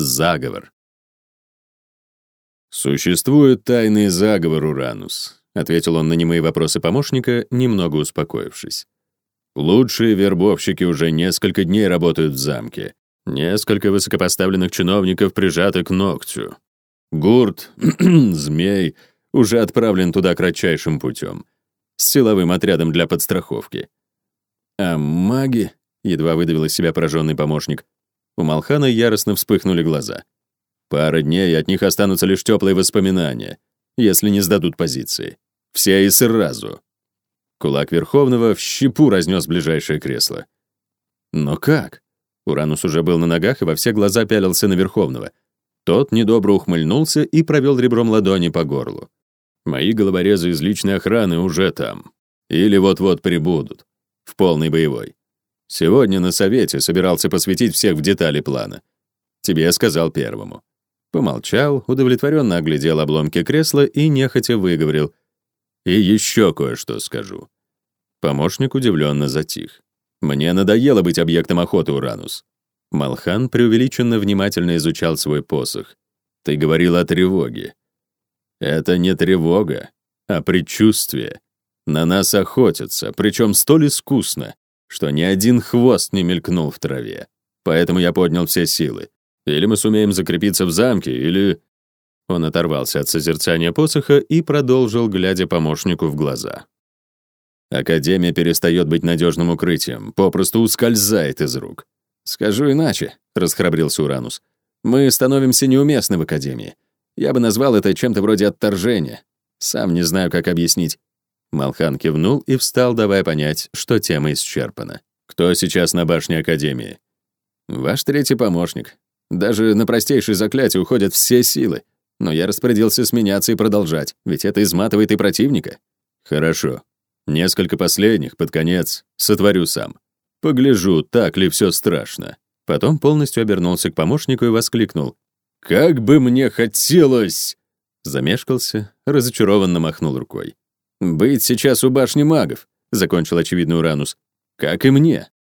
Заговор. «Существует тайный заговор, Уранус», — ответил он на немые вопросы помощника, немного успокоившись. «Лучшие вербовщики уже несколько дней работают в замке. Несколько высокопоставленных чиновников прижаты к ногтю. Гурт, змей, уже отправлен туда кратчайшим путем, с силовым отрядом для подстраховки. А маги, едва выдавил из себя пораженный помощник, у Малхана яростно вспыхнули глаза. Пара дней, от них останутся лишь теплые воспоминания, если не сдадут позиции. Все и сразу. Кулак Верховного в щепу разнес ближайшее кресло. Но как? Уранус уже был на ногах и во все глаза пялился на Верховного. Тот недобро ухмыльнулся и провел ребром ладони по горлу. Мои головорезы из личной охраны уже там. Или вот-вот прибудут. В полной боевой. Сегодня на совете собирался посвятить всех в детали плана. Тебе я сказал первому. Помолчал, удовлетворенно оглядел обломки кресла и нехотя выговорил. И еще кое-что скажу. Помощник удивленно затих. Мне надоело быть объектом охоты, Уранус. Малхан преувеличенно внимательно изучал свой посох. Ты говорил о тревоге. Это не тревога, а предчувствие. На нас охотятся, причем столь искусно, что ни один хвост не мелькнул в траве. Поэтому я поднял все силы. Или мы сумеем закрепиться в замке, или... Он оторвался от созерцания посоха и продолжил, глядя помощнику в глаза. Академия перестает быть надежным укрытием, попросту ускользает из рук. «Скажу иначе», — расхрабрился Уранус. «Мы становимся неуместны в Академии. Я бы назвал это чем-то вроде отторжения. Сам не знаю, как объяснить». Малхан кивнул и встал, давая понять, что тема исчерпана. «Кто сейчас на башне Академии?» «Ваш третий помощник. Даже на простейшие заклятия уходят все силы. Но я распорядился сменяться и продолжать, ведь это изматывает и противника». «Хорошо. Несколько последних, под конец, сотворю сам. Погляжу, так ли все страшно». Потом полностью обернулся к помощнику и воскликнул. «Как бы мне хотелось!» Замешкался, разочарованно махнул рукой. «Быть сейчас у башни магов», — закончил очевидный Уранус. «Как и мне.